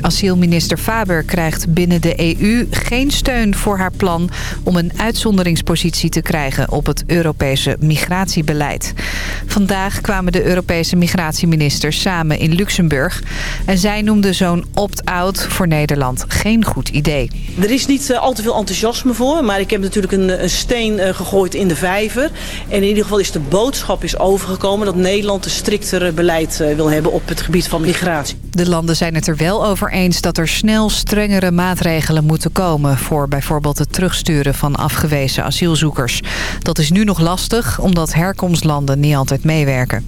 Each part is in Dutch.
Asielminister Faber krijgt binnen de EU geen steun voor haar plan... om een uitzonderingspositie te krijgen op het Europese migratiebeleid. Vandaag kwamen de Europese migratieministers samen in Luxemburg... en zij noemden zo'n opt-out voor Nederland geen goed idee. Er is niet uh, al te veel enthousiasme voor, maar ik heb natuurlijk een, een steen uh, gegooid in de vijver. En in ieder geval is de boodschap is overgekomen dat Nederland een strikter beleid uh, wil hebben op het gebied van migratie. De landen zijn het er wel over eens dat er snel strengere maatregelen moeten komen... voor bijvoorbeeld het terugsturen van afgewezen asielzoekers. Dat is nu nog lastig, omdat herkomstlanden niet altijd meewerken.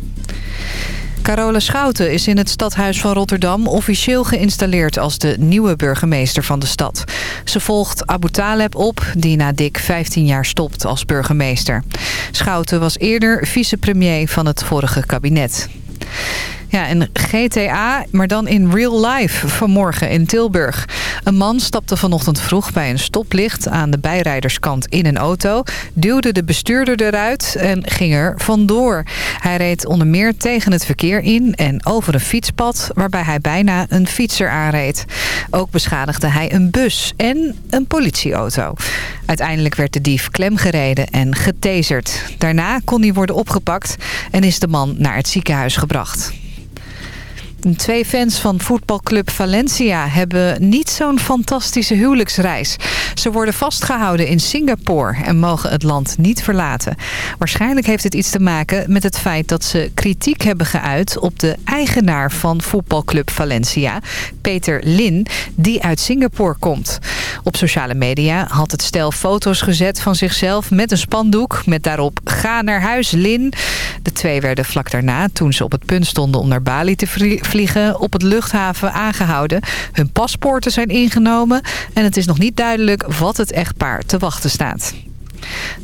Carola Schouten is in het stadhuis van Rotterdam officieel geïnstalleerd als de nieuwe burgemeester van de stad. Ze volgt Abu Taleb op, die na dik 15 jaar stopt als burgemeester. Schouten was eerder vicepremier van het vorige kabinet. Ja, en GTA, maar dan in real life vanmorgen in Tilburg. Een man stapte vanochtend vroeg bij een stoplicht aan de bijrijderskant in een auto... duwde de bestuurder eruit en ging er vandoor. Hij reed onder meer tegen het verkeer in en over een fietspad... waarbij hij bijna een fietser aanreed. Ook beschadigde hij een bus en een politieauto. Uiteindelijk werd de dief klemgereden en getaserd. Daarna kon hij worden opgepakt en is de man naar het ziekenhuis gebracht. Twee fans van voetbalclub Valencia hebben niet zo'n fantastische huwelijksreis. Ze worden vastgehouden in Singapore en mogen het land niet verlaten. Waarschijnlijk heeft het iets te maken met het feit dat ze kritiek hebben geuit... op de eigenaar van voetbalclub Valencia, Peter Lin, die uit Singapore komt. Op sociale media had het stel foto's gezet van zichzelf met een spandoek... met daarop ga naar huis Lin. De twee werden vlak daarna, toen ze op het punt stonden om naar Bali te vliegen... op het luchthaven aangehouden. Hun paspoorten zijn ingenomen en het is nog niet duidelijk wat het echtpaar te wachten staat.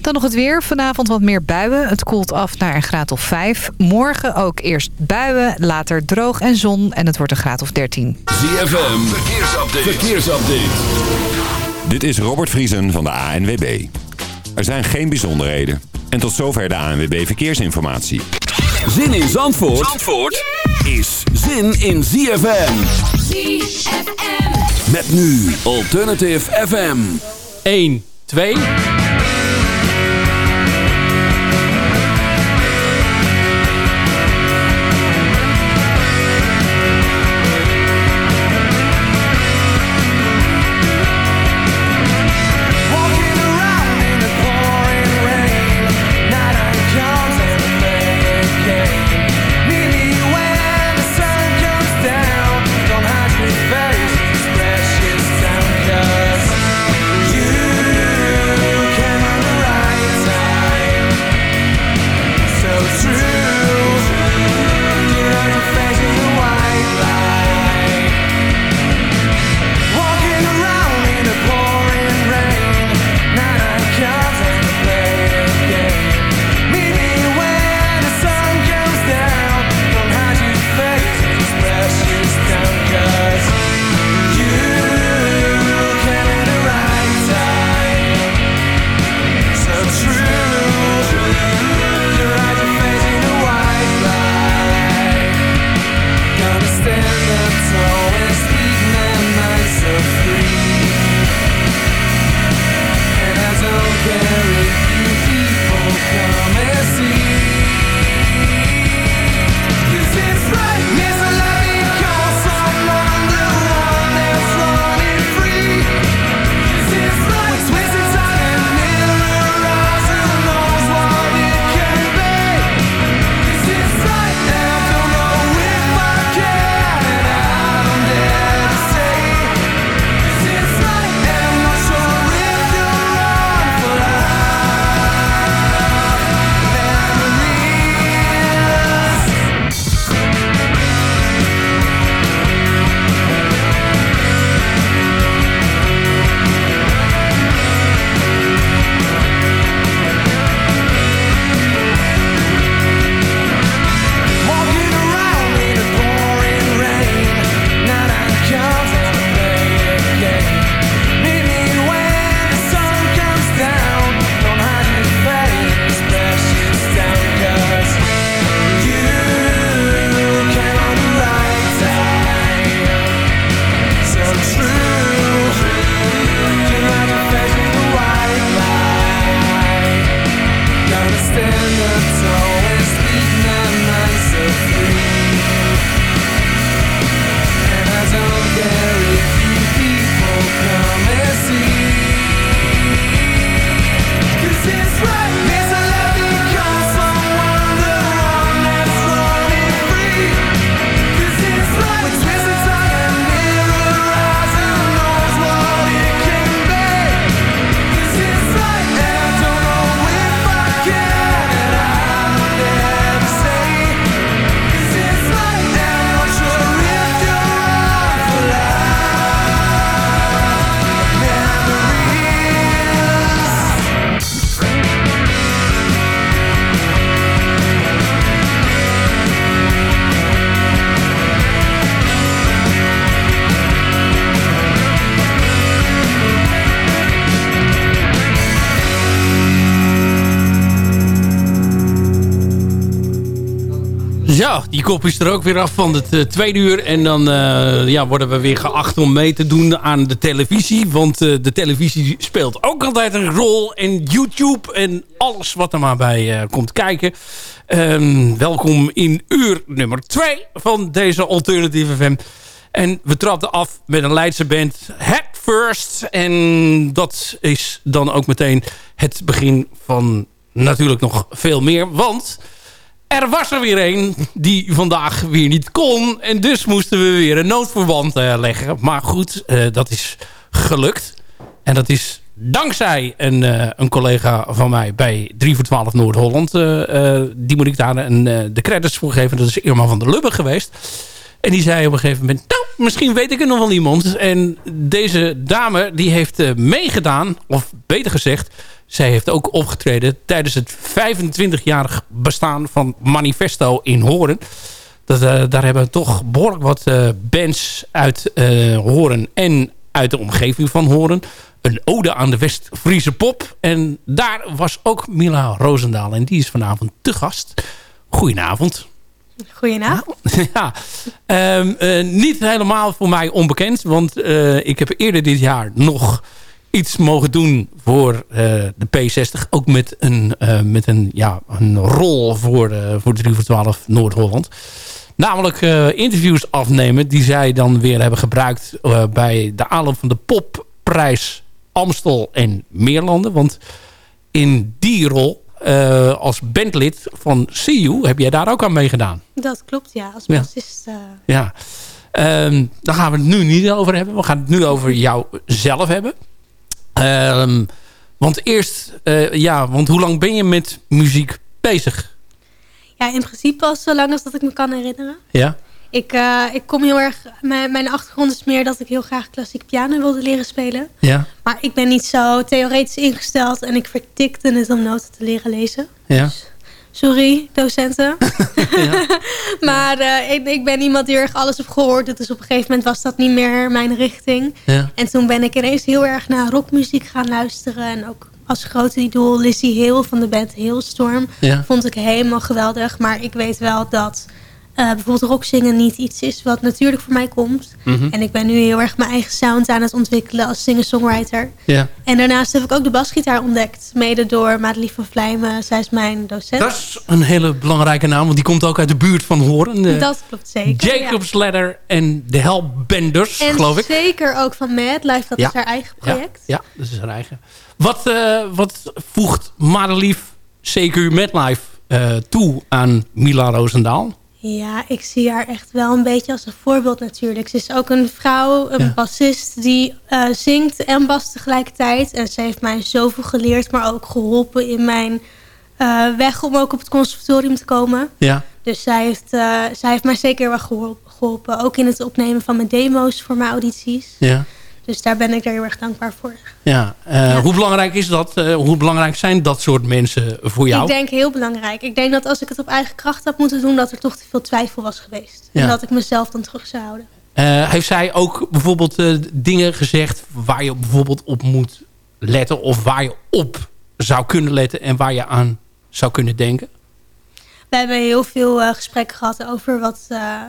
Dan nog het weer. Vanavond wat meer buien. Het koelt af naar een graad of 5. Morgen ook eerst buien, later droog en zon. En het wordt een graad of 13. ZFM, verkeersupdate. verkeersupdate. Dit is Robert Vriesen van de ANWB. Er zijn geen bijzonderheden. En tot zover de ANWB Verkeersinformatie. Zin in Zandvoort, Zandvoort is zin in ZFM. ZFM. Met nu Alternative FM. 1, 2... die kop is er ook weer af van het uh, tweede uur. En dan uh, ja, worden we weer geacht om mee te doen aan de televisie. Want uh, de televisie speelt ook altijd een rol. En YouTube en alles wat er maar bij komt kijken. Um, welkom in uur nummer 2 van deze Alternative FM. En we trapten af met een Leidse band Head First. En dat is dan ook meteen het begin van natuurlijk nog veel meer. Want er was er weer een die vandaag weer niet kon. En dus moesten we weer een noodverband uh, leggen. Maar goed, uh, dat is gelukt. En dat is dankzij een, uh, een collega van mij bij 3 voor 12 Noord-Holland. die moet ik daar een, de credits voor geven. Dat is Irma van der Lubbe geweest. En die zei op een gegeven moment... Nou, misschien weet ik er nog wel iemand. En deze dame die heeft meegedaan. Of beter gezegd zij heeft ook opgetreden tijdens het 25-jarig bestaan van Manifesto in Horen. Dat, uh, daar hebben toch behoorlijk wat uh, bands uit Horen en uit de omgeving van Horen. Een ode aan de West-Friese pop. En daar was ook Mila Roosendaal. En die is vanavond te gast. Goedenavond. Goedenavond. ja, um, niet helemaal voor mij onbekend. Want ik heb eerder dit jaar nog iets mogen doen voor uh, de P60. Ook met een, met een, ja, een rol voor, voor 3 voor 12 Noord-Holland. Namelijk interviews afnemen die zij dan weer hebben gebruikt bij de aanloop van de popprijs Amstel en Meerlanden. Want in die rol als bandlid van CU heb jij daar ook aan meegedaan. Dat klopt, ja. Als bassist. Ja. ja. Um, daar gaan we het nu niet over hebben. We gaan het nu over jou zelf hebben. Um, want eerst, uh, ja, want hoe lang ben je met muziek bezig? Ja, in principe al zo lang als dat ik me kan herinneren. Ja? Ik, uh, ik kom heel erg... Mijn, mijn achtergrond is meer dat ik heel graag klassiek piano wilde leren spelen. Ja. Maar ik ben niet zo theoretisch ingesteld en ik vertikte het om noten te leren lezen. Ja. Dus Sorry, docenten. maar uh, ik, ik, ben iemand die erg alles heb gehoord. Dus op een gegeven moment was dat niet meer mijn richting. Ja. En toen ben ik ineens heel erg naar rockmuziek gaan luisteren. En ook als grote idool Lizzie Heel van de band Hailstorm. Ja. Vond ik helemaal geweldig. Maar ik weet wel dat uh, bijvoorbeeld rockzingen niet iets is wat natuurlijk voor mij komt. Mm -hmm. En ik ben nu heel erg mijn eigen sound aan het ontwikkelen als singer-songwriter. Ja. En daarnaast heb ik ook de basgitaar ontdekt. Mede door Madelief van Vlijmen. Zij is mijn docent. Dat is een hele belangrijke naam. Want die komt ook uit de buurt van Horen. Dat klopt zeker. Jacob's ja. Ladder en de Hellbenders, en geloof ik. zeker ook van Mad Life. Dat ja. is haar eigen project. Ja, ja dat is haar eigen. Wat, uh, wat voegt Madelief CQ Madlife uh, toe aan Mila Roosendaal? Ja, ik zie haar echt wel een beetje als een voorbeeld natuurlijk. Ze is ook een vrouw, een Ja. bassist die uh, zingt en bast tegelijkertijd. En ze heeft mij zoveel geleerd, maar ook geholpen in mijn uh, weg om ook op het conservatorium te komen. Ja, Dus zij heeft, uh, zij heeft mij zeker wel gehol- geholpen. Ook in het opnemen van mijn demo's voor mijn audities. ja. Dus daar ben ik er heel erg dankbaar voor. Ja, uh, Ja. hoe belangrijk is dat? Uh, hoe belangrijk zijn dat soort mensen voor jou? Ik denk heel belangrijk. Ik denk dat als ik het op eigen kracht had moeten doen... dat er toch te veel twijfel was geweest. Ja. En dat ik mezelf dan terug zou houden. Uh, heeft zij ook bijvoorbeeld dingen gezegd waar je bijvoorbeeld op moet letten? Of waar je op zou kunnen letten en waar je aan zou kunnen denken? We hebben heel veel uh, gesprekken gehad over wat, uh,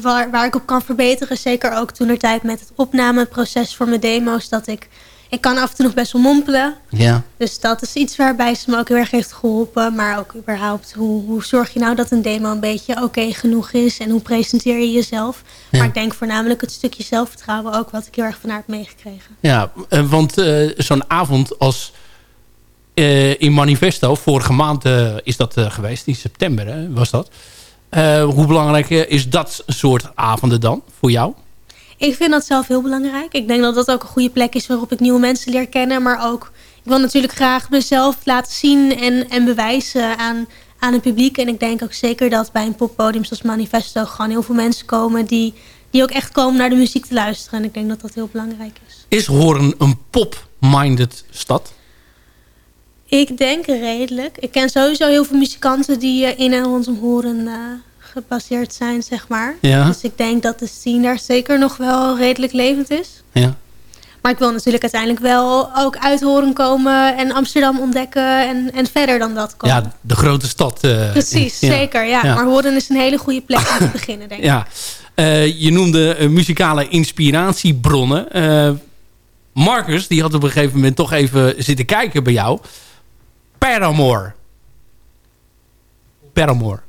waar, waar ik op kan verbeteren. Zeker ook toen er tijd met het opnameproces voor mijn demo's. Dat ik, ik kan af en toe nog best wel mompelen. Ja. Dus dat is iets waarbij ze me ook heel erg heeft geholpen. Maar ook überhaupt, hoe, hoe zorg je nou dat een demo een beetje oké okay genoeg is? En hoe presenteer je jezelf? Ja. Maar ik denk voornamelijk het stukje zelfvertrouwen ook wat ik heel erg van haar heb meegekregen. Ja, uh, want zo'n avond als... Uh, in Manifesto, vorige maand uh, is dat uh, geweest, in september hè, was dat. hoe belangrijk is dat soort avonden dan voor jou? Ik vind dat zelf heel belangrijk. Ik denk dat dat ook een goede plek is waarop ik nieuwe mensen leer kennen. Maar ook, ik wil natuurlijk graag mezelf laten zien en, en bewijzen aan, aan het publiek. En ik denk ook zeker dat bij een poppodium zoals Manifesto gewoon heel veel mensen komen die, die ook echt komen naar de muziek te luisteren. En ik denk dat dat heel belangrijk is. Is Horen een pop-minded stad? Ik denk redelijk. Ik ken sowieso heel veel muzikanten die uh, in en rondom Horen uh, gebaseerd zijn, zeg maar. Ja. Dus ik denk dat de scene daar zeker nog wel redelijk levend is. Ja. Maar ik wil natuurlijk uiteindelijk wel ook uit Horen komen... en Amsterdam ontdekken en, en verder dan dat komen. Ja, de grote stad. Uh, Precies, zeker. Ja. Maar Horen is een hele goede plek om te beginnen, denk ik. Ja. Uh, je noemde uh, muzikale inspiratiebronnen. Marcus, die had op een gegeven moment toch even zitten kijken bij jou. Paramore. Paramore.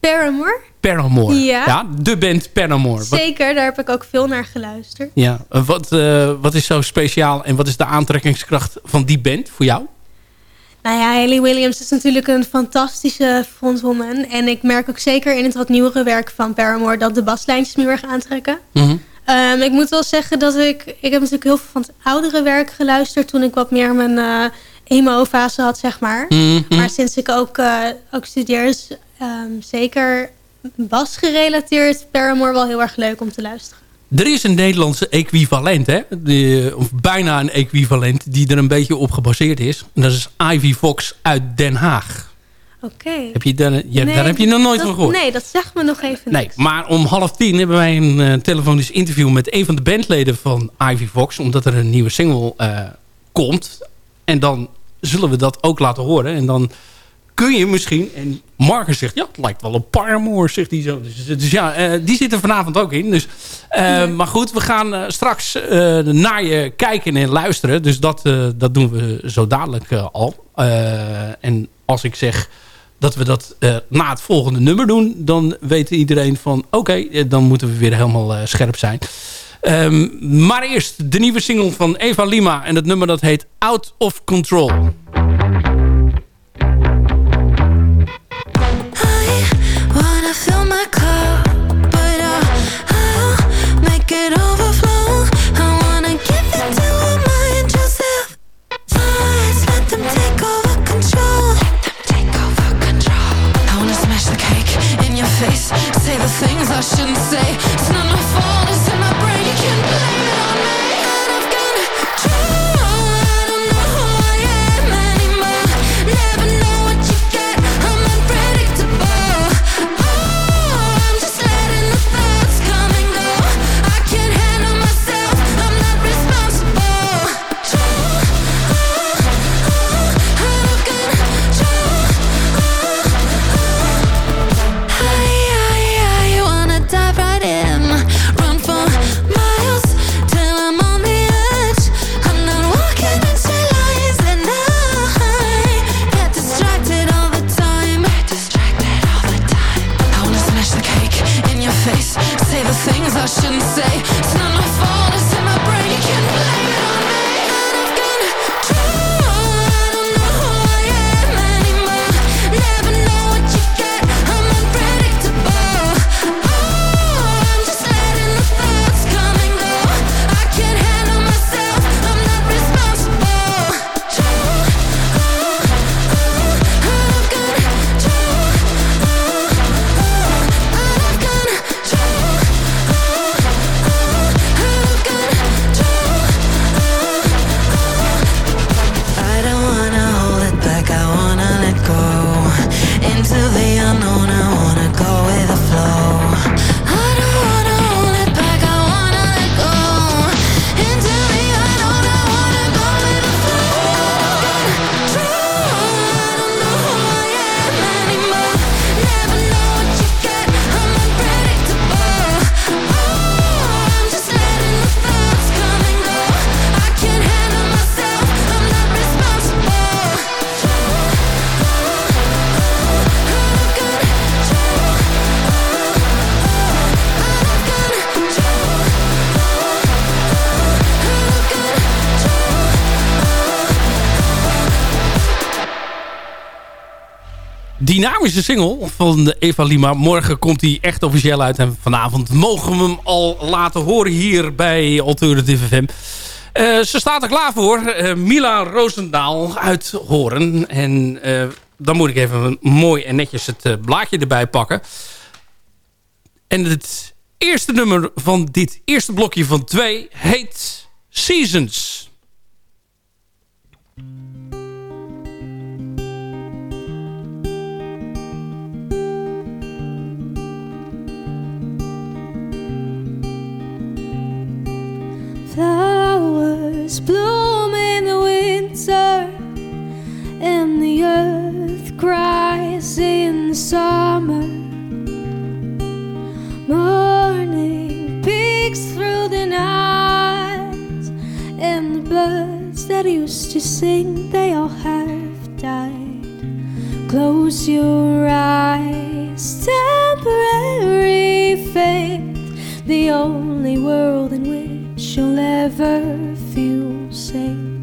Paramore? Paramore. Ja. ja. de band Paramore. Zeker, daar heb ik ook veel naar geluisterd. Ja, wat, uh, wat is zo speciaal en wat is de aantrekkingskracht van die band voor jou? Nou ja, Hayley Williams is natuurlijk een fantastische frontwoman. En ik merk ook zeker in het wat nieuwere werk van Paramore... dat de baslijntjes me heel erg aantrekken. Mm -hmm. um, ik moet wel zeggen dat ik... Ik heb natuurlijk heel veel van het oudere werk geluisterd... toen ik wat meer mijn uh, emo-fase had, zeg maar. Mm -hmm. Maar sinds ik ook, uh, ook studeer... is um, zeker bas gerelateerd Paramore wel heel erg leuk om te luisteren. Er is een Nederlandse equivalent, hè? Of bijna een equivalent, die er een beetje op gebaseerd is. En dat is Ivy Fox uit Den Haag. Oké. Heb je daar, heb je nog nooit van gehoord? Nee, dat zegt me nog even Nee, maar om half tien hebben wij een uh, telefonisch interview met een van de bandleden van Ivy Fox. Omdat er een nieuwe single uh, komt. En dan zullen we dat ook laten horen. En dan kun je misschien... En Marcus zegt, ja, het lijkt wel een Paramore, zegt hij zo. Dus, dus ja, uh, die zit er vanavond ook in. Dus, uh, maar goed, we gaan uh, straks naar je kijken en luisteren. Dus dat, dat doen we zo dadelijk al. en als ik zeg dat we dat na het volgende nummer doen... dan weet iedereen van, oké, dan moeten we weer helemaal scherp zijn. Um, maar eerst de nieuwe single van Eva Lima. En het nummer dat heet Out of Control. Dynamische single van Eva Lima. Morgen komt hij echt officieel uit. En vanavond mogen we hem al laten horen hier bij Alternative FM. Uh, ze staat er klaar voor. Uh, Mila Roosendaal uit Horen. En uh, dan moet ik even mooi en netjes het blaadje erbij pakken. En het eerste nummer van dit eerste blokje van twee heet Seasons. Flowers bloom in the winter, and the earth cries in the summer. Morning peeks through the night, and the birds that used to sing, they all have died. Close your eyes, temporary faith, the only world in which she'll never feel safe.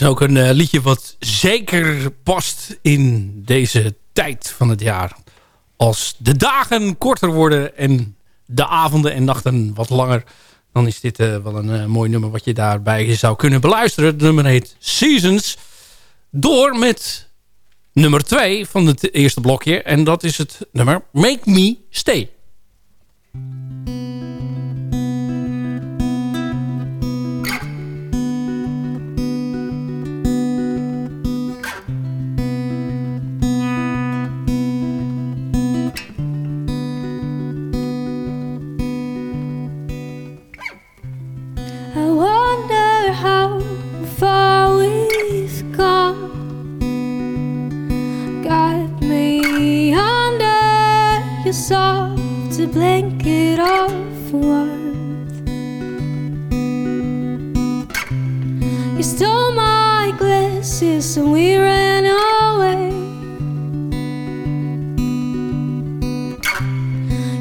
Is ook een eh, liedje wat zeker past in deze tijd van het jaar. Als de dagen korter worden en de avonden en nachten wat langer... dan is dit eh, wel een eh, mooi nummer wat je daarbij zou kunnen beluisteren. Het nummer heet Seasons. Door met nummer 2 van het eerste blokje. En dat is het nummer Make Me Stay. Soft blanket of warmth. You stole my glasses and we ran away.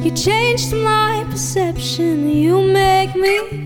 You changed my perception, you make me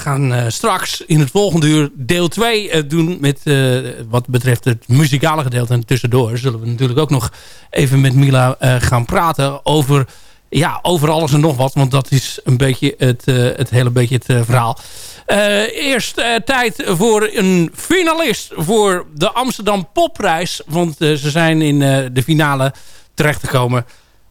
gaan eh, straks in het volgende uur deel 2 eh, doen... met eh, wat betreft het muzikale gedeelte. En tussendoor zullen we natuurlijk ook nog even met Mila gaan praten... over, ja, over alles en nog wat. Want dat is een beetje het, het hele beetje het verhaal. Eerst tijd voor een finalist voor de Amsterdam Popprijs. Want ze zijn in de finale terechtgekomen.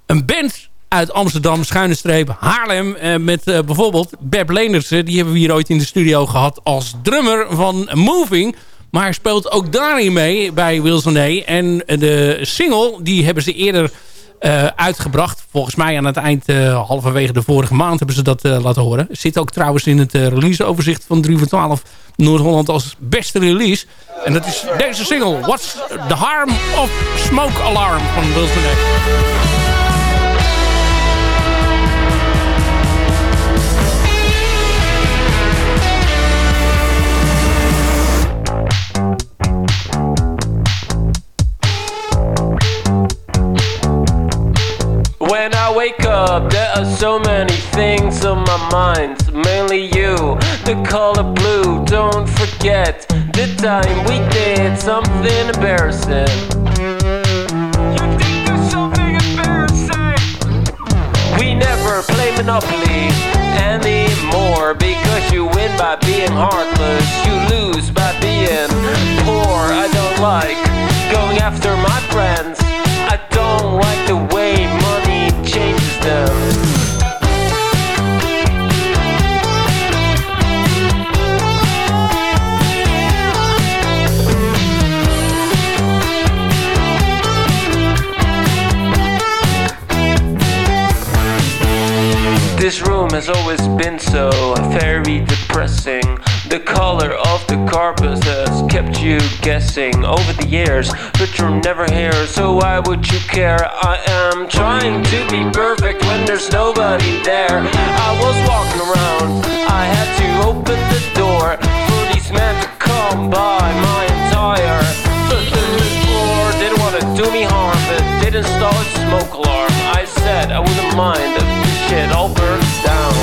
Een band uit Amsterdam, schuine streep, Haarlem. eh, met eh, bijvoorbeeld Beb Leendersen. Die hebben we hier ooit in de studio gehad als drummer van Moving. Maar speelt ook daarin mee bij Wilson A. En de single, die hebben ze eerder eh, uitgebracht. Volgens mij aan het eind, eh, halverwege de vorige maand, hebben ze dat eh, laten horen. Zit ook trouwens in het eh, releaseoverzicht van 3 voor 12 Noord-Holland als beste release. En dat is deze single, What's the Harm of Smoke Alarm van Wilson A. When I wake up, there are so many things on my mind. Mainly you, the color blue. Don't forget the time we did something embarrassing. You think there's something embarrassing? We never play Monopoly anymore because you win by being heartless, you lose by being poor. I don't like going after my friends. I don't like the way window This room has always been so very depressing. The color of the carpet has kept you guessing over the years, but you're never here, so why would you care? I am trying to be perfect when there's nobody there. I was walking around, I had to open the door for these men to come by my entire floor. Didn't want to do me harm, but didn't install a smoke alarm. I said I wouldn't mind shit all burns down.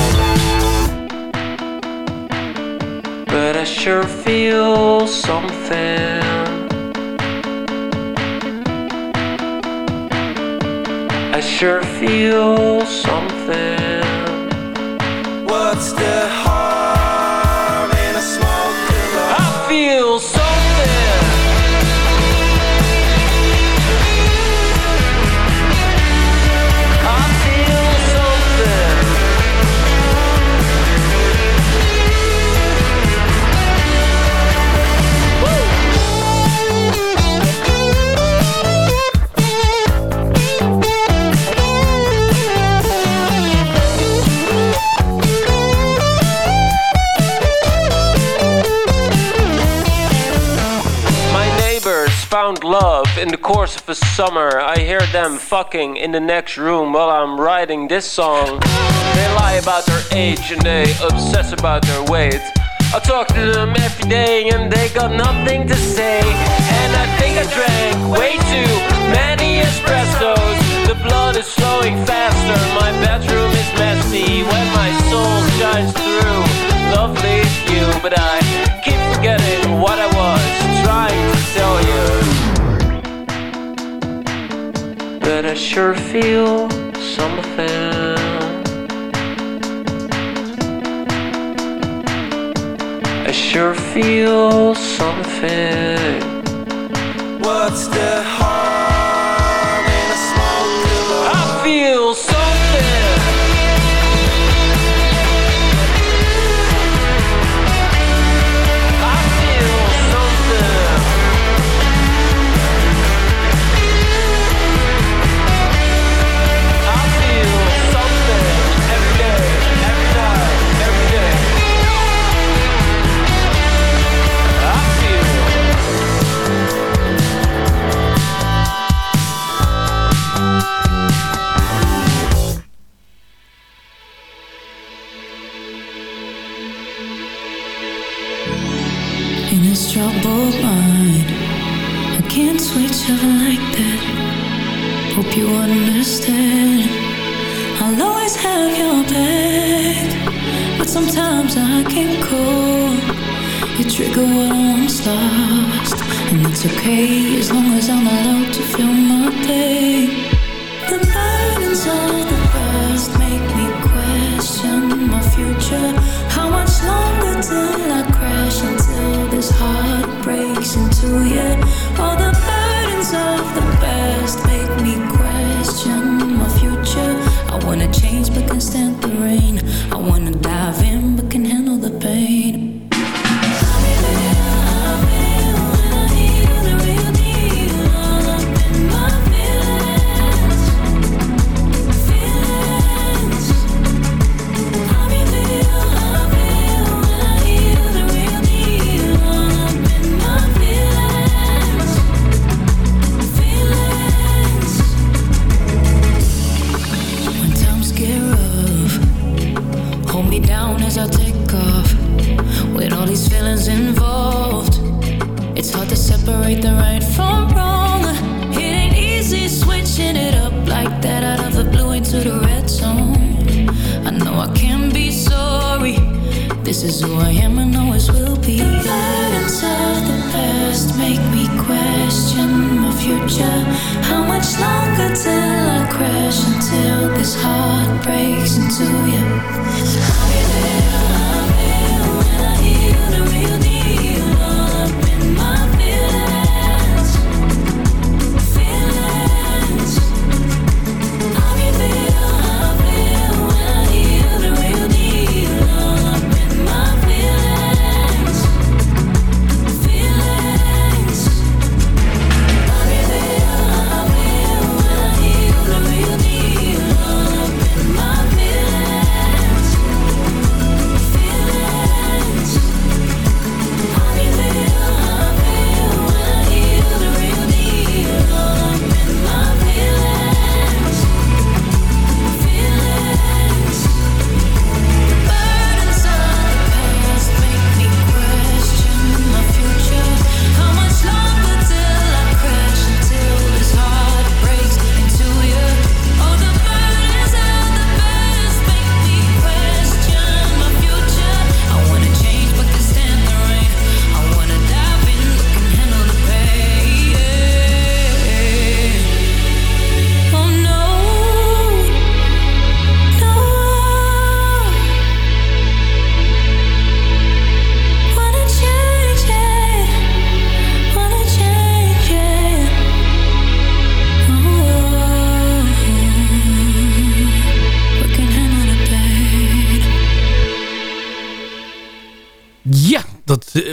But I sure feel something. I sure feel something. What's the course of a summer, I hear them fucking in the next room while I'm writing this song. They lie about their age and they obsess about their weight. I talk to them every day and they got nothing to say. And I think I drank way too many espressos. The blood is flowing faster, my bedroom is messy. When my soul shines through, lovely you, but I sure feel something. I sure feel something.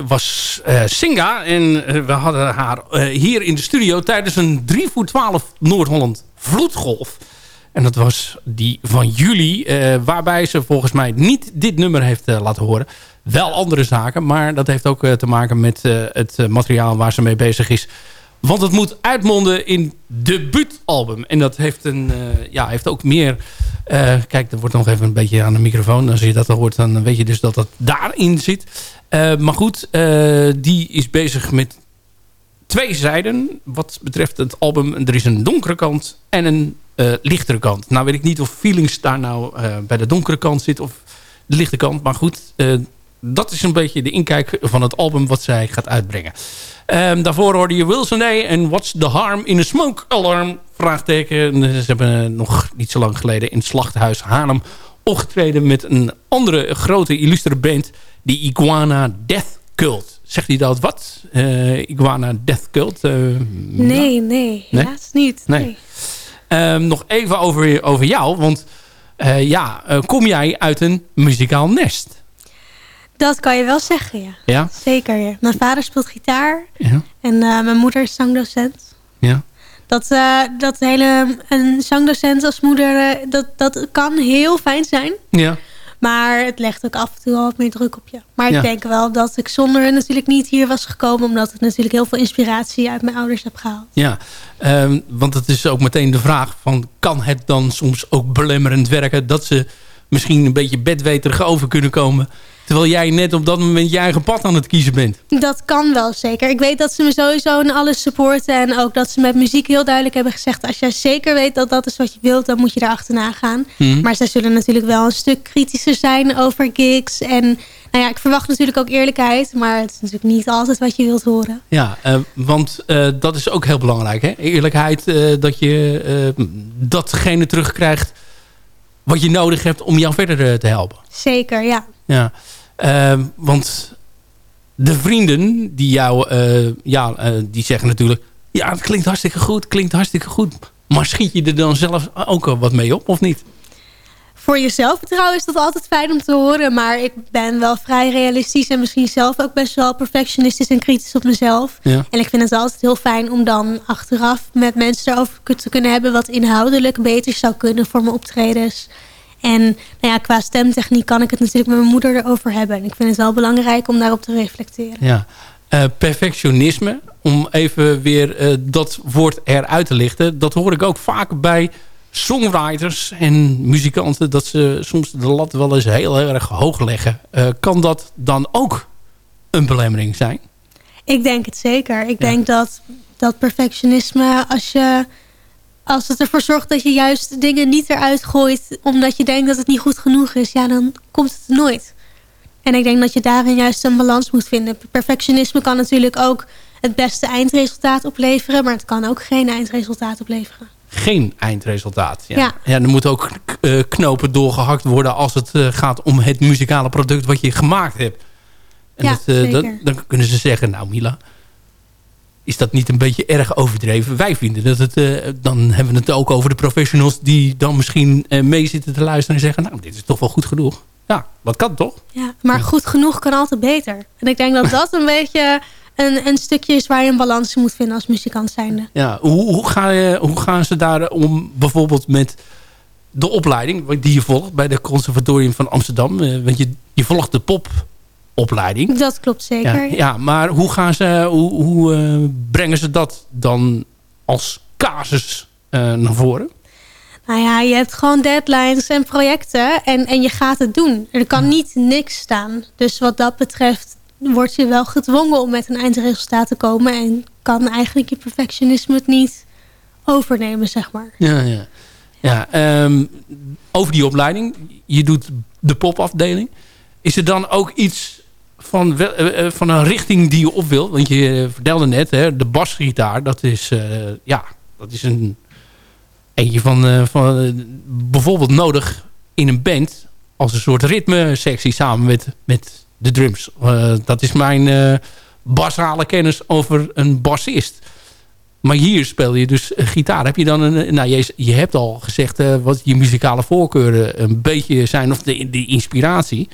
Was eh, Singa. En eh, we hadden haar eh, hier in de studio tijdens een 3 voor 12 Noord-Holland vloedgolf. En dat was die van juli. waarbij ze volgens mij niet dit nummer heeft laten horen. Wel andere zaken. Maar dat heeft ook te maken met het materiaal waar ze mee bezig is. Want het moet uitmonden in debuutalbum. En dat heeft, een, eh, ja, heeft ook meer... eh, kijk, er wordt nog even een beetje aan de microfoon. Als je dat al hoort, dan weet je dus dat dat daarin zit. Eh, maar goed, die is bezig met twee zijden. Wat betreft het album. Er is een donkere kant en een lichtere kant. Nou weet ik niet of Feelings daar nou bij de donkere kant zit of de lichte kant. Maar goed, dat is een beetje de inkijk van het album wat zij gaat uitbrengen. Ehm, daarvoor hoorde je Wilson A. en What's the Harm in a Smoke Alarm? Vraagteken. Ze hebben eh, nog niet zo lang geleden in het Slachthuis Haarlem opgetreden met een andere grote illustere band. Die Iguana Death Cult. Zegt hij dat wat? Eh, Iguana Death Cult? Eh, Nee, nee, helaas niet. Nee. Nee. Ehm, nog even over, over jou. Want ja, kom jij uit een muzikaal nest? Dat kan je wel zeggen, ja. Ja? Zeker, ja. Mijn vader speelt gitaar Ja. en eh, mijn moeder is zangdocent. Ja. Dat, eh, dat hele, een zangdocent als moeder, eh, dat, dat kan heel fijn zijn. Ja. Maar het legt ook af en toe wel wat meer druk op je. Maar ik Ja. denk wel dat ik zonder hen natuurlijk niet hier was gekomen. Omdat ik natuurlijk heel veel inspiratie uit mijn ouders heb gehaald. Ja, ehm, want het is ook meteen de vraag van... kan het dan soms ook belemmerend werken... dat ze misschien een beetje bedweterig over kunnen komen... terwijl jij net op dat moment je eigen pad aan het kiezen bent? Dat kan wel zeker. Ik weet dat ze me sowieso in alles supporten. En ook dat ze met muziek heel duidelijk hebben gezegd... als jij zeker weet dat dat is wat je wilt, dan moet je daar achterna gaan. Mhm. Maar zij zullen natuurlijk wel een stuk kritischer zijn over gigs. En nou ja, ik verwacht natuurlijk ook eerlijkheid. Maar het is natuurlijk niet altijd wat je wilt horen. Ja, eh, want eh, dat is ook heel belangrijk. Hè? Eerlijkheid, eh, dat je datgene terugkrijgt... wat je nodig hebt om jou verder te helpen. Zeker, ja. Ja, want de vrienden die jou, eh, ja, eh, die zeggen natuurlijk... ja, het klinkt hartstikke goed, klinkt hartstikke goed. Maar schiet je er dan zelf ook wat mee op, of niet? Voor je zelfvertrouwen is dat altijd fijn om te horen. Maar ik ben wel vrij realistisch. En misschien zelf ook best wel perfectionistisch en kritisch op mezelf. Ja. En ik vind het altijd heel fijn om dan achteraf met mensen erover te kunnen hebben... wat inhoudelijk beter zou kunnen voor mijn optredens. En nou ja, qua stemtechniek kan ik het natuurlijk met mijn moeder erover hebben. En ik vind het wel belangrijk om daarop te reflecteren. Ja. Eh, perfectionisme, om even weer eh, dat woord eruit te lichten... dat hoor ik ook vaak bij songwriters en muzikanten... dat ze soms de lat wel eens heel erg hoog leggen. Eh, kan dat dan ook een belemmering zijn? Ik denk het zeker. Ik denk dat, dat perfectionisme, als, je, als het ervoor zorgt dat je juist dingen niet eruit gooit... omdat je denkt dat het niet goed genoeg is, ja, dan komt het nooit. En ik denk dat je daarin juist een balans moet vinden. Perfectionisme kan natuurlijk ook het beste eindresultaat opleveren... maar het kan ook geen eindresultaat opleveren. geen eindresultaat. Ja. Ja. Ja. er moeten ook eh, knopen doorgehakt worden als het eh, gaat om het muzikale product wat je gemaakt hebt. En Ja, dat, eh, dan kunnen ze zeggen, nou Mila, is dat niet een beetje erg overdreven? Wij vinden dat het, eh, dan hebben we het ook over de professionals die dan misschien eh, mee zitten te luisteren en zeggen, nou dit is toch wel goed genoeg. Ja, dat kan toch? Ja, maar goed genoeg kan altijd beter. En ik denk dat dat een beetje een, een stukje is waar je een balans moet vinden als muzikant zijnde. Ja, hoe, hoe, ga je, hoe gaan ze daar om bijvoorbeeld met de opleiding die je volgt bij de Conservatorium van Amsterdam? Eh, want je, je volgt de popopleiding. Dat klopt zeker. ja, maar hoe, gaan ze, hoe, hoe eh, brengen ze dat dan als casus eh, naar voren? Nou ja, je hebt gewoon deadlines en projecten en, en je gaat het doen. Er kan niet niks staan. Dus wat dat betreft word je wel gedwongen om met een eindresultaat te komen... en kan eigenlijk je perfectionisme het niet overnemen, zeg maar. Ja, ja. ja ehm, over die opleiding. Je doet de popafdeling. Is er dan ook iets van, eh, eh, van een richting die je op wil? Want je vertelde net, hè, de basgitaar, dat is, eh, ja, dat is een eentje van, eh, van eh, bijvoorbeeld nodig in een band als een soort ritmesectie samen met, met de drums. Eh, dat is mijn eh, basale kennis over een bassist. Maar hier speel je dus eh, gitaar. Heb je dan een. Nou, je, je hebt al gezegd eh, wat je muzikale voorkeuren een beetje zijn, of de, de inspiratie.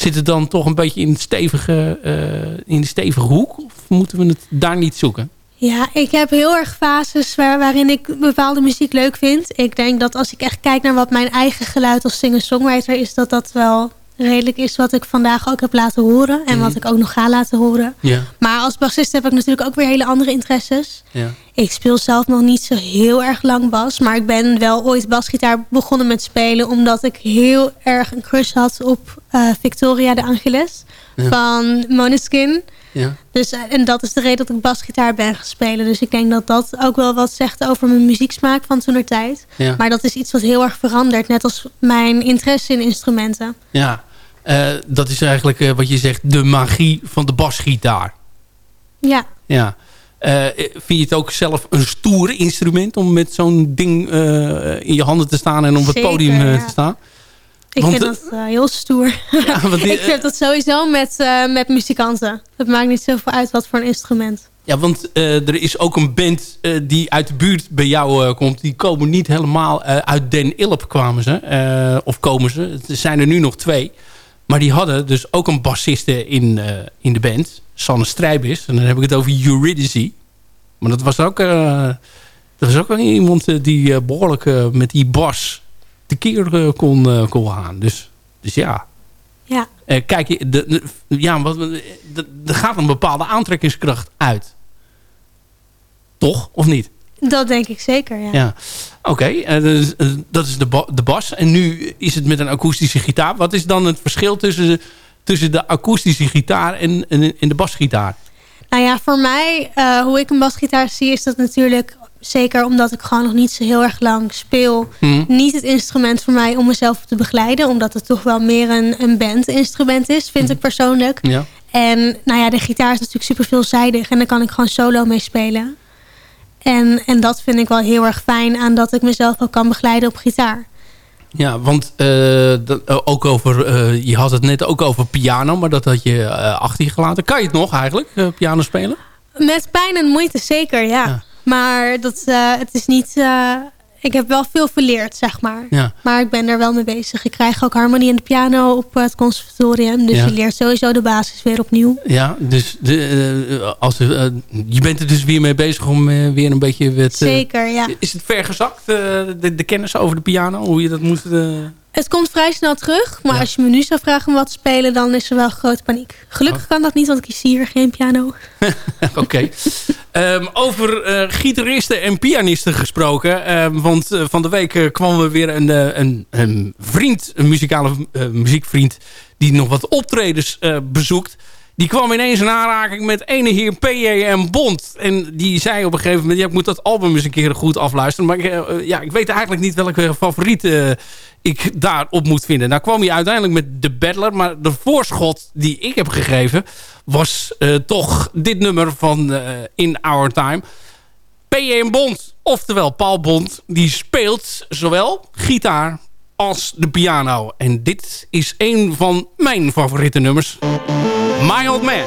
Zit het dan toch een beetje in, stevige, eh, in de stevige hoek? Of moeten we het daar niet zoeken? Ja, ik heb heel erg fases waar, waarin ik bepaalde muziek leuk vind. Ik denk dat als ik echt kijk naar wat mijn eigen geluid als singer-songwriter is... dat dat wel redelijk is wat ik vandaag ook heb laten horen. En Mhm. wat ik ook nog ga laten horen. Ja. Maar als bassist heb ik natuurlijk ook weer hele andere interesses. Ja. Ik speel zelf nog niet zo heel erg lang bas. Maar ik ben wel ooit basgitaar begonnen met spelen... omdat ik heel erg een crush had op eh, Victoria de Angeles Ja. van Måneskin. Ja. Dus, eh, en dat is de reden dat ik basgitaar ben gaan spelen. Dus ik denk dat dat ook wel wat zegt over mijn muzieksmaak van toen tijd. Ja. Maar dat is iets wat heel erg verandert. Net als mijn interesse in instrumenten. Ja, dat is eigenlijk eh, wat je zegt, de magie van de basgitaar. Ja, Ja. Eh, vind je het ook zelf een stoer instrument om met zo'n ding eh, in je handen te staan en op het Zeker, podium eh, ja. te staan? ik Want, vind eh, dat eh, heel stoer. Ja, want ik vind dat sowieso met, eh, met muzikanten. Het maakt niet zoveel uit wat voor een instrument. Ja, want eh, er is ook een band eh, die uit de buurt bij jou eh, komt. Die komen niet helemaal eh, uit Den Ilp kwamen ze. eh, of komen ze. Er zijn er nu nog twee. Maar die hadden dus ook een bassiste in, eh, in de band. Sanne Strijbis. En dan heb ik het over Eurydice. Maar dat was ook, eh, dat was ook wel iemand eh, die eh, behoorlijk eh, met die bas tekeer eh, kon, kon gaan. Dus, dus ja. Ja. Kijk, je, de, de- ja, wat, de- de- er gaat een bepaalde aantrekkingskracht uit. Toch? Of niet? Dat denk ik zeker, ja. Ja. Oké, eh, dus, eh, dat is de, ba- de bas. En nu is het met een akoestische gitaar. Wat is dan het verschil tussen, tussen de akoestische gitaar en, en, en de basgitaar? Nou ja, voor mij, eh, hoe ik een basgitaar zie, is dat natuurlijk... zeker omdat ik gewoon nog niet zo heel erg lang speel... Hm. niet het instrument voor mij om mezelf te begeleiden. Omdat het toch wel meer een, een bandinstrument is, vind ik persoonlijk. Ja. En nou ja, de gitaar is natuurlijk super veelzijdig. En daar kan ik gewoon solo mee spelen. En, en dat vind ik wel heel erg fijn aan dat ik mezelf ook kan begeleiden op gitaar. Ja, want eh, dat, eh, ook over, eh, je had het net ook over piano, maar dat had je eh, achter je gelaten. Kan je het nog eigenlijk, piano spelen? Met pijn en moeite zeker, ja. Maar dat, het is niet... eh, ik heb wel veel verleerd, zeg maar. Ja. Maar ik ben er wel mee bezig. Ik krijg ook harmonie en de piano op het conservatorium. Dus Ja. je leert sowieso de basis weer opnieuw. Ja, dus de, eh, als, eh, je bent er dus weer mee bezig om eh, weer een beetje... Eh, Zeker, ja. Is het vergezakt, eh, de, de kennis over de piano? Hoe je dat moet... Het komt vrij snel terug. Maar als je me nu zou vragen om wat te spelen... dan is er wel grote paniek. Gelukkig kan dat niet, want ik zie hier geen piano. Oké. Ehm, over eh, gitaristen en pianisten gesproken. Ehm, want eh, van de week eh, kwam er weer een, een, een vriend, een muzikale muziekvriend... die nog wat optredens bezoekt. Die kwam ineens in aanraking met ene heer P.J.M. Bond. En die zei op een gegeven moment... Ja, ik moet dat album eens een keer goed afluisteren. Maar ik, eh, ja, ik weet eigenlijk niet welke favoriet eh, ik daarop moet vinden. Nou kwam hij uiteindelijk met The Battler. Maar de voorschot die ik heb gegeven... was eh, toch dit nummer van In Our Time. P.J.M. Bond, oftewel Paul Bond... die speelt zowel gitaar als de piano. En dit is een van mijn favoriete nummers. My Old Man.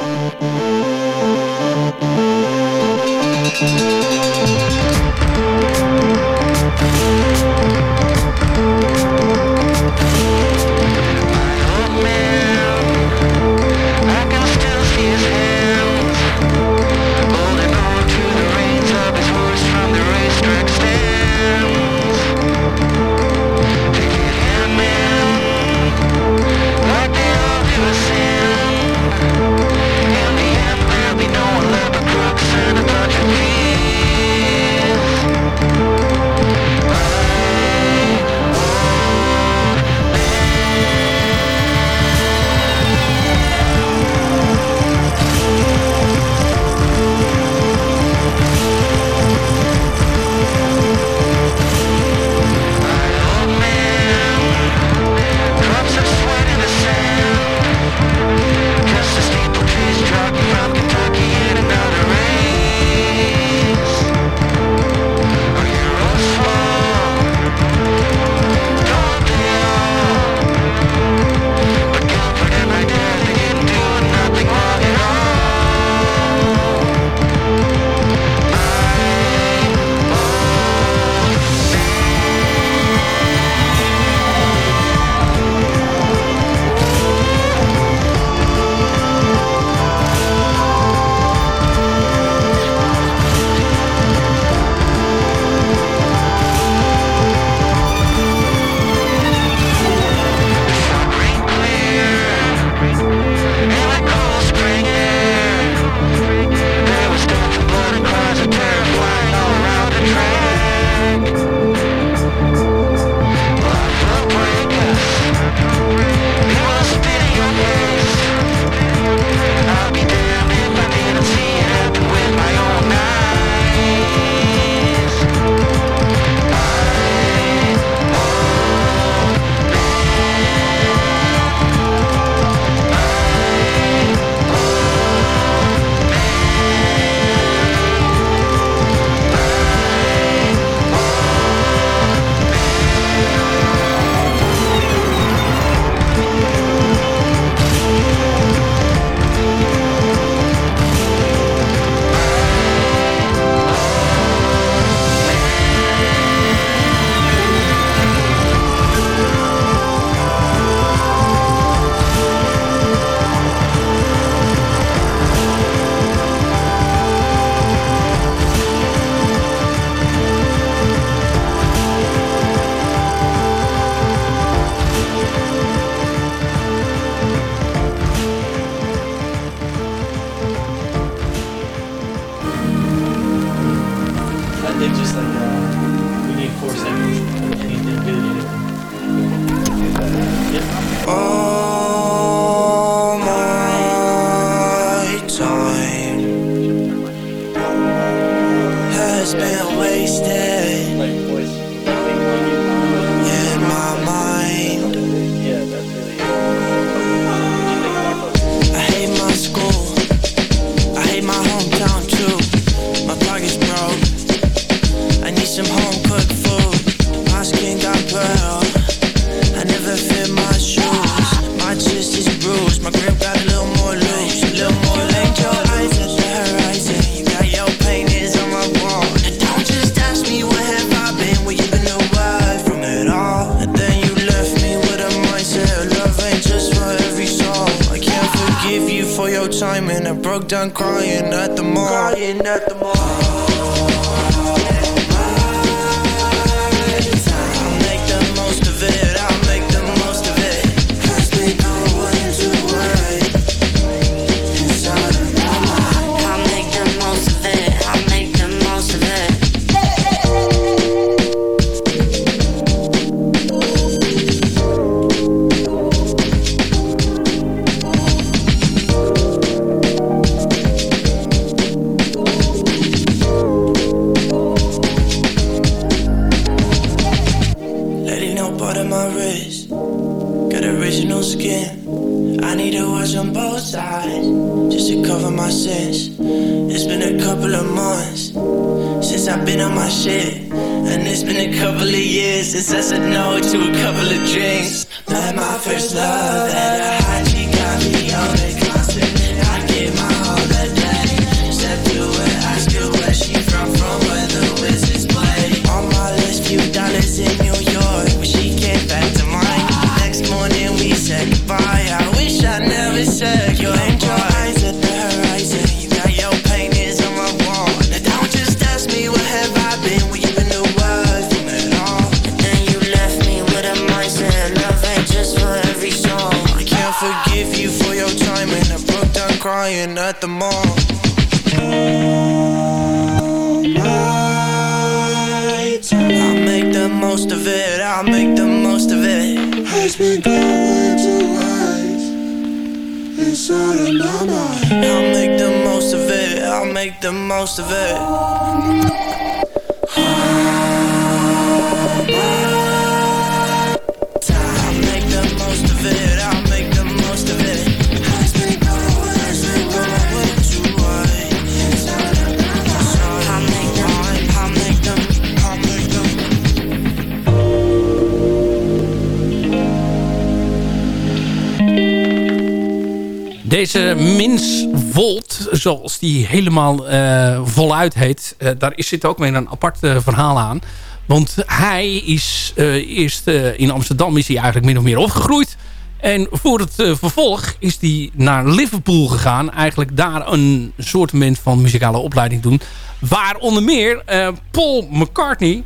Deze Mins Volt, zoals die helemaal eh, voluit heet... eh, daar zit ook weer een apart eh, verhaal aan. Want hij is eerst in Amsterdam is hij eigenlijk min of meer opgegroeid. En voor het vervolg is hij naar Liverpool gegaan. Eigenlijk daar een soort van muzikale opleiding doen. Waar onder meer Paul McCartney...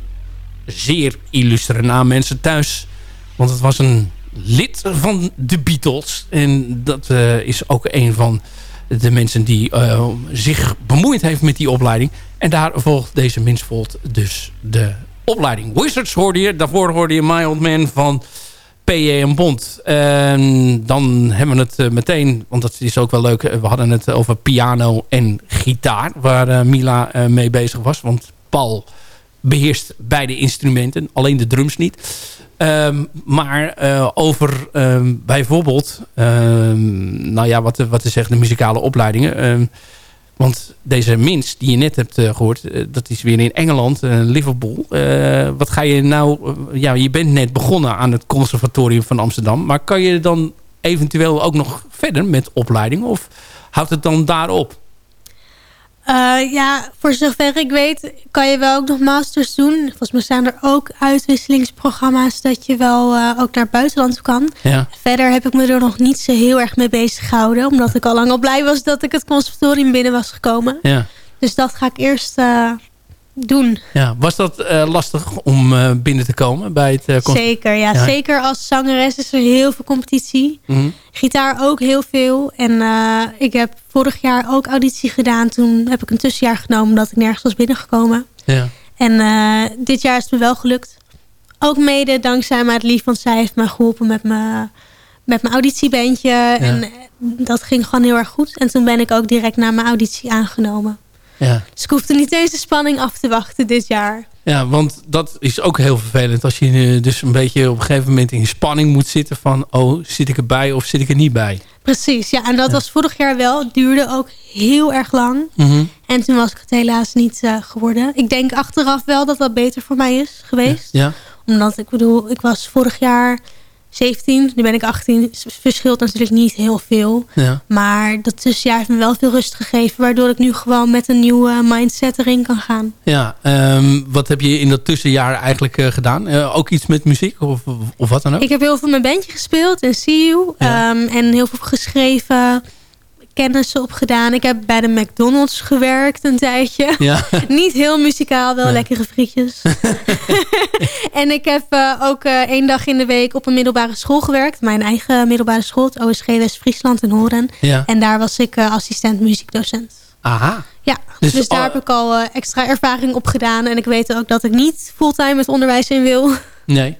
Zeer illustere naam mensen thuis. Want het was een lid van de Beatles. En dat eh, is ook een van de mensen die eh, zich bemoeid heeft met die opleiding. En daar volgt deze Minsvold dus de opleiding. Wizards hoorde je. Daarvoor hoorde je My Old Man van P.J. Bond. En dan hebben we het eh, meteen, want dat is ook wel leuk. We hadden het over piano en gitaar. Waar Mila mee bezig was. Want Paul beheerst beide instrumenten. Alleen de drums niet. Ehm, maar eh, over ehm, bijvoorbeeld, ehm, nou ja, wat, wat zeggen, de muzikale opleidingen. Want deze Mins die je net hebt eh, gehoord, eh, dat is weer in Engeland, Liverpool. Wat ga je nou, ja, je bent net begonnen aan het conservatorium van Amsterdam. Maar kan je dan eventueel ook nog verder met opleidingen? Of houdt het dan daarop? Eh, ja, voor zover ik weet kan je wel ook nog masters doen. Volgens mij zijn er ook uitwisselingsprogramma's dat je wel eh, ook naar het buitenland kan. Ja. Verder heb ik me er nog niet zo heel erg mee bezig gehouden. Omdat ik al lang al blij was dat ik het conservatorium binnen was gekomen. Ja. Dus dat ga ik eerst eh, doen. Ja, was dat eh, lastig om eh, binnen te komen bij het uh, Zeker, ja, Ja. Zeker als zangeres is er heel veel competitie. Mhm. Gitaar ook heel veel. En ik heb vorig jaar ook auditie gedaan. Toen heb ik een tussenjaar genomen omdat ik nergens was binnengekomen. Ja. En dit jaar is het me wel gelukt. Ook mede dankzij Maat Lief, want zij heeft me geholpen met mijn, met mijn auditiebandje. En dat ging gewoon heel erg goed. En toen ben ik ook direct na mijn auditie aangenomen. Ja. Dus ik hoefde niet eens de spanning af te wachten dit jaar. Ja, want dat is ook heel vervelend. Als je dus een beetje op een gegeven moment in spanning moet zitten van... oh, zit ik erbij of zit ik er niet bij? Precies, ja. En dat was vorig jaar wel. Het duurde ook heel erg lang. Mhm. En toen was ik het helaas niet eh, geworden. Ik denk achteraf wel dat dat beter voor mij is geweest. Ja. Omdat, ik bedoel, ik was vorig jaar 17. Nu ben ik 18. Het verschilt natuurlijk niet heel veel. Ja. Maar dat tussenjaar heeft me wel veel rust gegeven. Waardoor ik nu gewoon met een nieuwe mindset erin kan gaan. Ja, ehm, wat heb je in dat tussenjaar eigenlijk eh, gedaan? Eh, ook iets met muziek of, of wat dan ook? Ik heb heel veel met mijn bandje gespeeld in See You. Ja. Ehm, en heel veel geschreven. Kennissen opgedaan. Ik heb bij de McDonald's gewerkt een tijdje. Ja. Niet heel muzikaal, wel Nee. lekkere frietjes. en ik heb eh, ook eh, één dag in de week op een middelbare school gewerkt. Mijn eigen middelbare school, het OSG West-Friesland in Horen. Ja. En daar was ik eh, assistent muziekdocent. Aha. Ja, Dus, dus, daar heb ik al extra ervaring op gedaan. En ik weet ook dat ik niet fulltime het onderwijs in wil. Nee.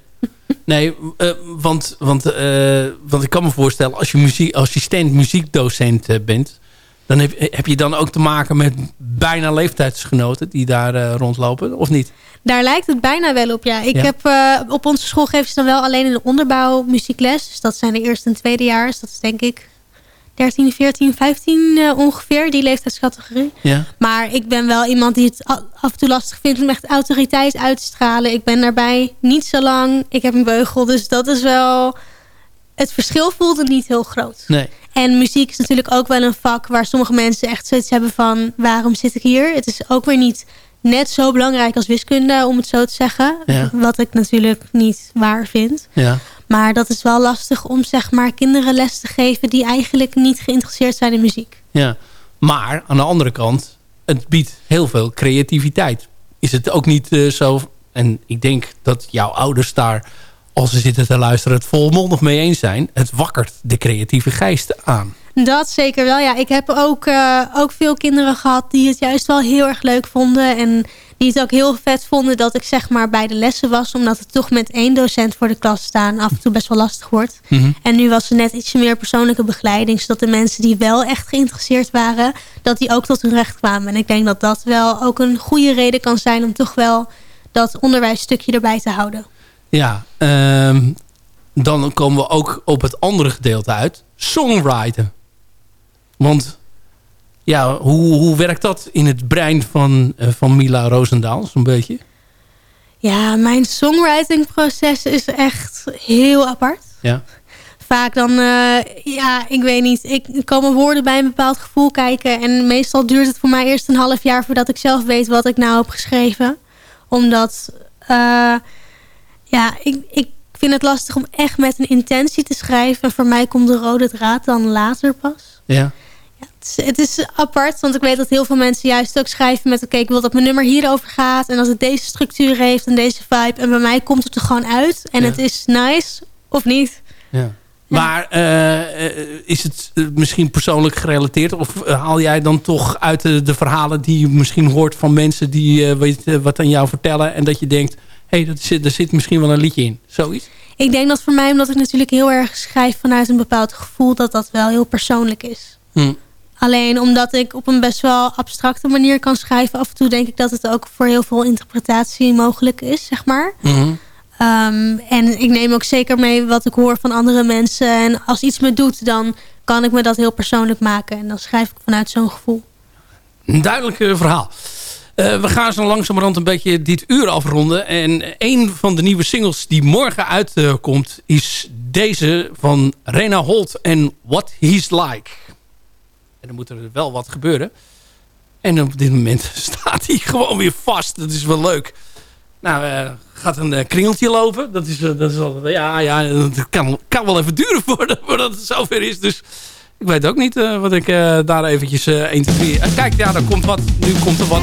Nee, eh, want, want, eh, want ik kan me voorstellen... als je muziek, assistent muziekdocent eh, bent... dan heb, heb je dan ook te maken met bijna leeftijdsgenoten... die daar rondlopen, of niet? Daar lijkt het bijna wel op, ja. Ik Ja. heb op onze school geven ze dan wel alleen in de onderbouw muziekles. Dus dat zijn de eerste en tweedejaars. Dat is denk ik 13, 14, 15 eh, ongeveer, die leeftijdscategorie. Ja. Maar ik ben wel iemand die het af en toe lastig vindt om echt autoriteit uit te stralen. Ik ben daarbij niet zo lang. Ik heb een beugel, dus dat is wel... Het verschil voelde niet heel groot. Nee. En muziek is natuurlijk ook wel een vak waar sommige mensen echt zoiets hebben van... waarom zit ik hier? Het is ook weer niet net zo belangrijk als wiskunde, om het zo te zeggen. Ja. Wat ik natuurlijk niet waar vind. Ja. Maar dat is wel lastig om zeg maar kinderen les te geven... die eigenlijk niet geïnteresseerd zijn in muziek. ja. Maar aan de andere kant... het biedt heel veel creativiteit. Is het ook niet eh, zo... en ik denk dat jouw ouders daar... als ze zitten te luisteren het volmondig mee eens zijn... het wakkert de creatieve geest aan. Dat zeker wel, ja. Ik heb ook, eh, ook veel kinderen gehad die het juist wel heel erg leuk vonden. En die het ook heel vet vonden dat ik zeg maar bij de lessen was. Omdat het toch met één docent voor de klas staan af en toe best wel lastig wordt. Mhm. En nu was er net ietsje meer persoonlijke begeleiding. Zodat de mensen die wel echt geïnteresseerd waren, dat die ook tot hun recht kwamen. En ik denk dat dat wel ook een goede reden kan zijn om toch wel dat onderwijsstukje erbij te houden. Ja, ehm, dan komen we ook op het andere gedeelte uit. Songwriten. Want ja, hoe, hoe werkt dat in het brein van, eh, van Mila Roosendaal zo'n beetje? Ja, mijn songwritingproces is echt heel apart. Ja. Vaak dan, eh, ja, ik weet niet. Ik komen woorden bij een bepaald gevoel kijken. En meestal duurt het voor mij eerst een half jaar voordat ik zelf weet wat ik nou heb geschreven. Omdat, eh, ja, ik, ik vind het lastig om echt met een intentie te schrijven. En voor mij komt de rode draad dan later pas. Ja. Het is, apart, want ik weet dat heel veel mensen juist ook schrijven met... oké, ik wil dat mijn nummer hierover gaat... en dat het deze structuur heeft en deze vibe. En bij mij komt het er gewoon uit. En Ja. het is nice, of niet. ja. Maar eh, eh, is het eh, misschien persoonlijk gerelateerd? Of haal jij dan toch uit de, de verhalen die je misschien hoort van mensen... die weet, wat aan jou vertellen... en dat je denkt, hé, hey, zit, er zit misschien wel een liedje in. Zoiets? Ik denk dat voor mij, omdat ik natuurlijk heel erg schrijf... vanuit een bepaald gevoel, dat dat wel heel persoonlijk is. Hm. Alleen omdat ik op een best wel abstracte manier kan schrijven... af en toe denk ik dat het ook voor heel veel interpretatie mogelijk is, zeg maar. Mhm. Ehm, en ik neem ook zeker mee wat ik hoor van andere mensen. En als iets me doet, dan kan ik me dat heel persoonlijk maken. En dan schrijf ik vanuit zo'n gevoel. Een duidelijk eh, verhaal. Eh, we gaan zo langzamerhand een beetje dit uur afronden. En een van de nieuwe singles die morgen uitkomt... is deze van Rena Holt en What He's Like. En dan moet er wel wat gebeuren. En op dit moment staat hij gewoon weer vast. Dat is wel leuk. Nou, eh, gaat een eh, kringeltje lopen. Dat is, eh, dat is al, ja, ja, dat kan, kan wel even duren voordat, voordat het zover is. Dus ik weet ook niet wat ik daar eventjes eh 1, 2, 3... Eh, kijk, ja, daar komt wat. Nu komt er wat.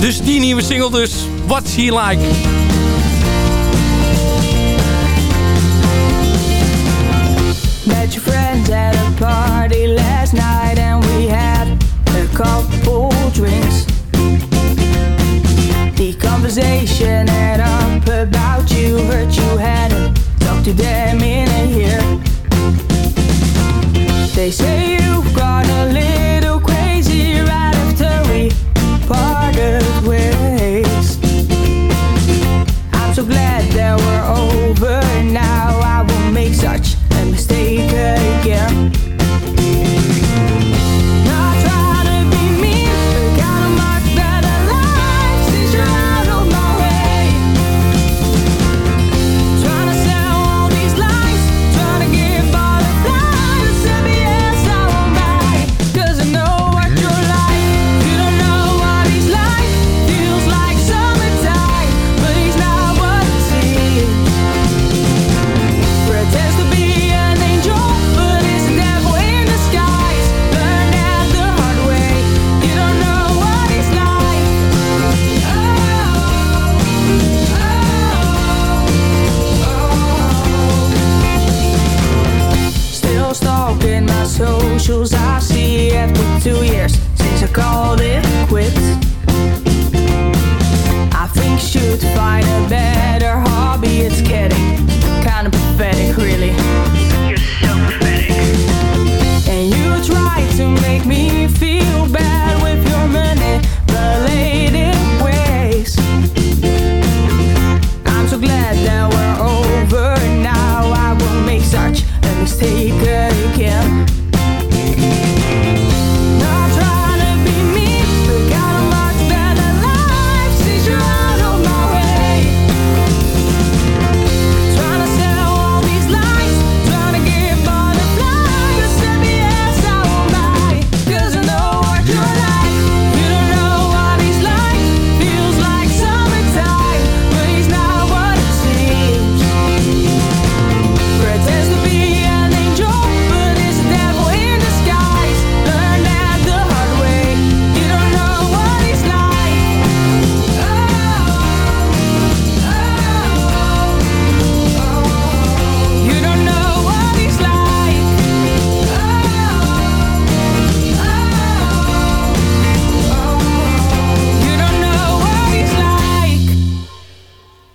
Dus die nieuwe single dus. What's He Like? Met your friends at a party last night and we had a couple drinks. The conversation ended up about you, but you hadn't talked to them in a year. They say you've gone a little crazy right after we parted ways. I'm so glad that we're over now. I won't make such a mistake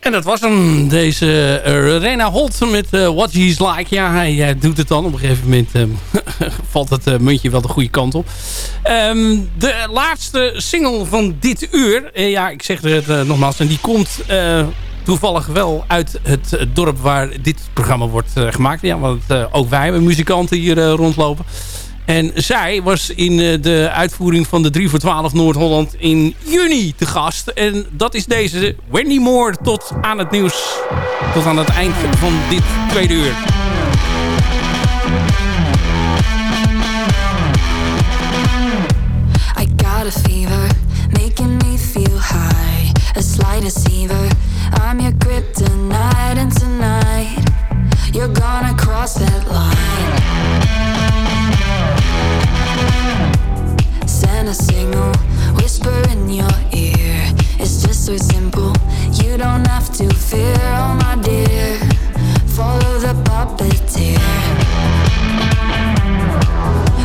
En dat was hem, deze uh, Rena Holt met eh, What He's Like. Ja, hij eh, doet het dan. Op een gegeven moment ehm, valt het eh, muntje wel de goede kant op. Ehm, de laatste single van dit uur. eh, ja, ik zeg het eh, nogmaals. En die komt eh, toevallig wel uit het eh, dorp waar dit programma wordt eh, gemaakt. Ja, want eh, ook wij hebben muzikanten hier eh, rondlopen. En zij was in eh, de uitvoering van de 3 voor 12 Noord-Holland in juni te gast. En dat is deze Wendy Moore tot aan het nieuws. Tot aan het eind van dit tweede uur. I got a fever, making me feel high. A slight deceiver, I'm your kryptonite, and tonight you're gonna cross that line. Signal, whisper in your ear. It's just so simple, you don't have to fear, oh my dear. Follow the puppeteer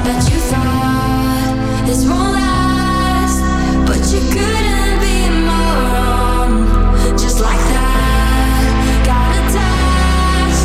that you thought this won't last, but you couldn't be more wrong. Just like that, got attached,